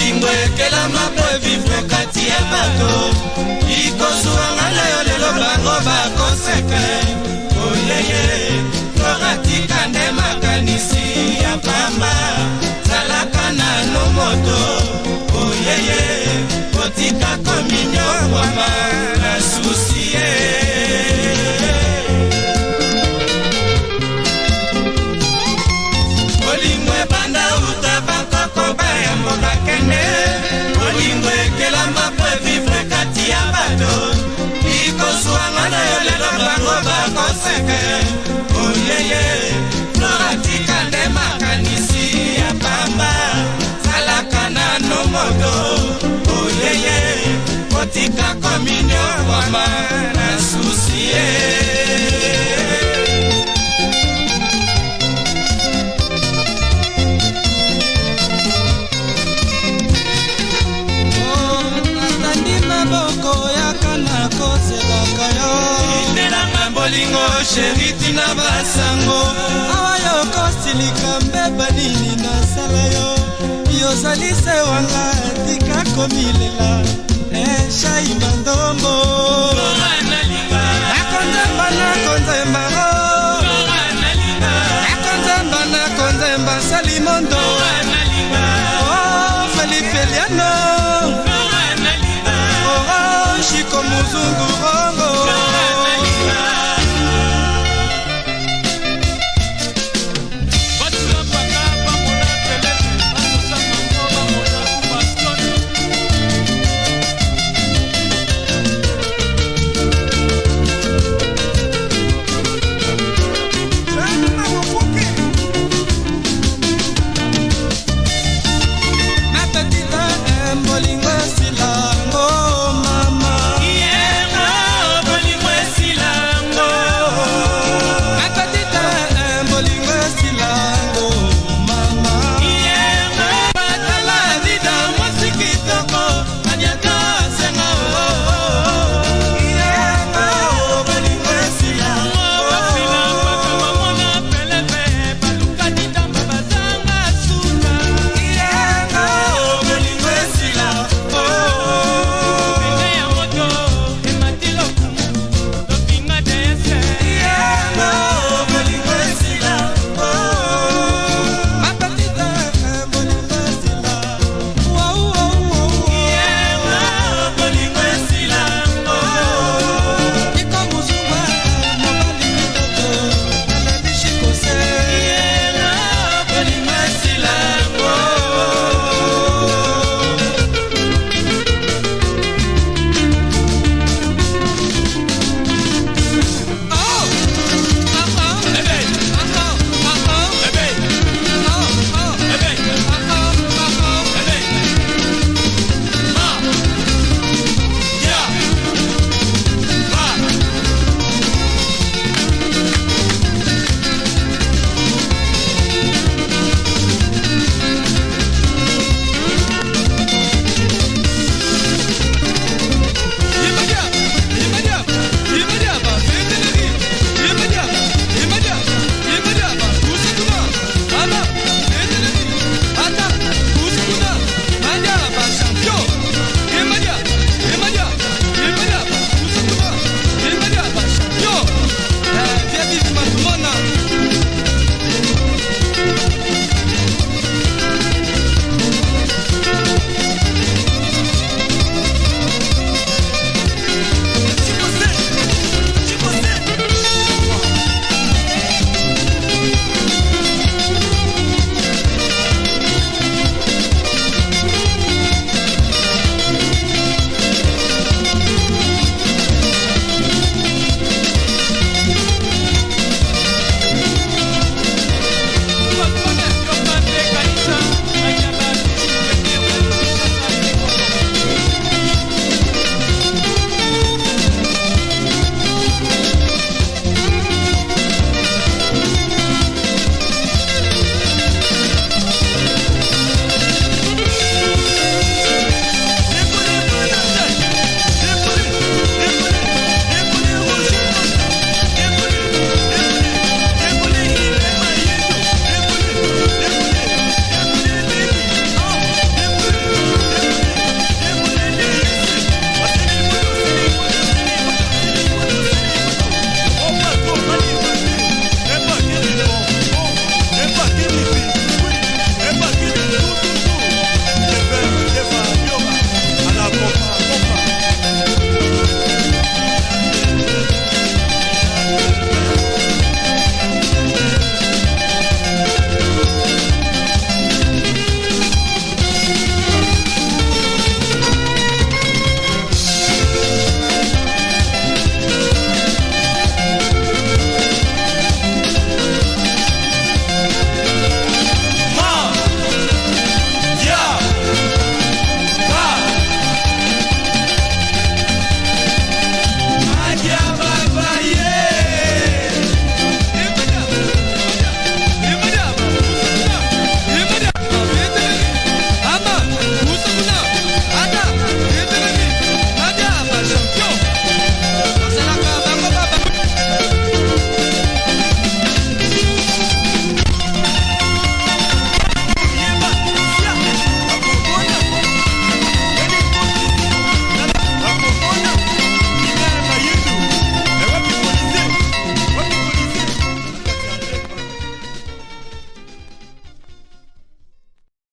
bolingo ekelama po evivre kati ya bato likozwanga na yo lelo bango bakoseke oyeye loratika nde maka sɛgɛ oyeye flora tika ndɛ makanisi ya pamba salakana nomodo oyeye kotika kominio kwama nasu bolingo sheriti na basango awa yo okosi likambe banini nasala yo yozalise wanga tika komilela eshai eh, mandombo